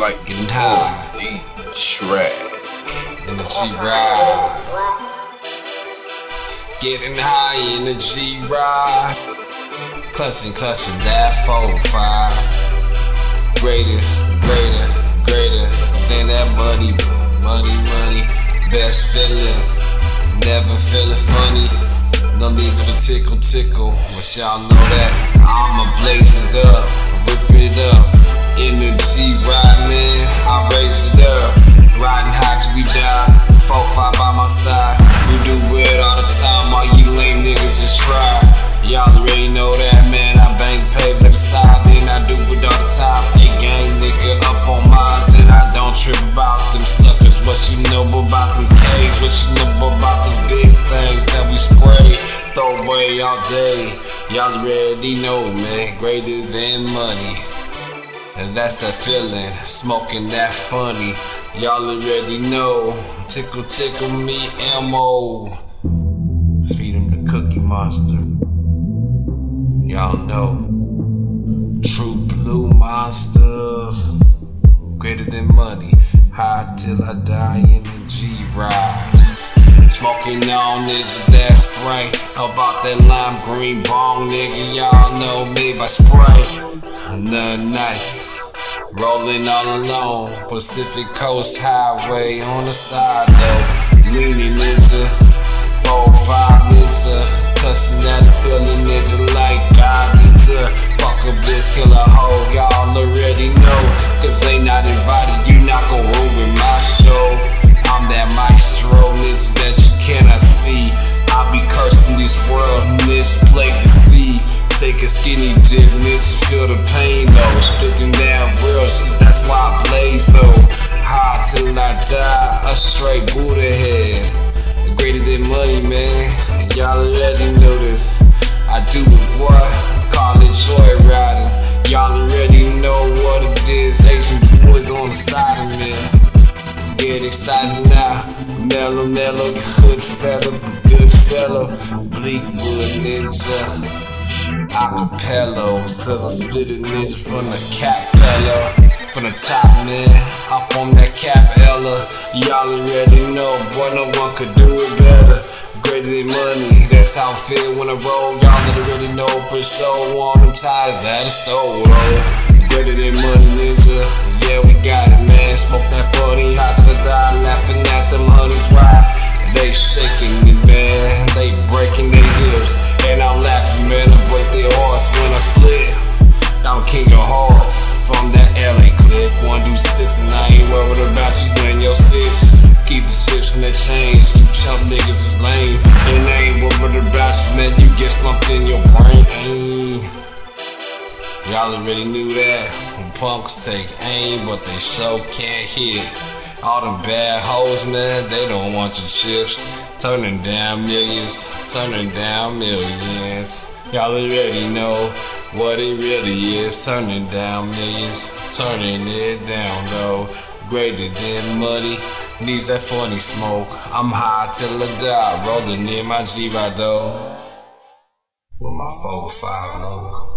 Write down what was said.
like Getting high. the track. ride. Getting high G ride. Clutching, clutching that 4-5. Greater, greater, greater than that money, money, money. Best feeling, never feeling funny. No need for the tickle, tickle, but y'all know that I'ma blaze it four five by my side. We do it all the time, all you lame niggas just try. Y'all already know that, man. I bang paper the side, then I do it all the time. A gang nigga up on mines, and I don't trip about them suckers. What you know about them K's? What you know about the big things that we spray? Throw away all day. Y'all already know, man. Greater than money. And that's that feeling, smoking that funny. Y'all already know. Tickle, tickle me, ammo. Feed him the cookie monster. Y'all know. True blue monsters. Greater than money. High till I die in the G ride. Smoking on niggas that spray. About that lime green bong, nigga. Y'all know me by spray. Nothing nice. Rolling all alone. Pacific Coast Highway on the side though. Leaning ninja. Four, five ninja. Touching that and feeling ninja like God ninja. Fuck a bitch, kill a hoe. Y'all already know. Cause they not invited. You not gon' ruin my show. I'm that maestro ninja that you cannot see. I be cursing this world, ninja play the sea. Take a skinny dip, side. Get excited now. Mellow, mellow, good fella, good fella. Bleakwood ninja. Acapellos, cause I split a ninja from the capella. From the top, man, up on that capella. Y'all already know, boy, no one could do it better. Greater than money, that's how I feel when I roll. Y'all already know for sure on them ties that I stole. though. Greater than money, ninja. Yeah, we got They shaking me, man. They breaking their hips. And I'm laughing, man. I break their hearts when I split. I'm king of hearts from that LA clip. One do six, and I ain't worried about you doing your six. Keep the chips in the chains. You chump niggas is lame. And I ain't worried about you, man. You get slumped in your brain. Y'all already knew that. When punks take aim, but they sure can't hit. All them bad hoes, man, they don't want your chips. Turning down millions, turning down millions. Y'all already know what it really is. Turning down millions, turning it down though. Greater than money, needs that funny smoke. I'm high till I die, rolling in my G ride though. With my 4 5 low.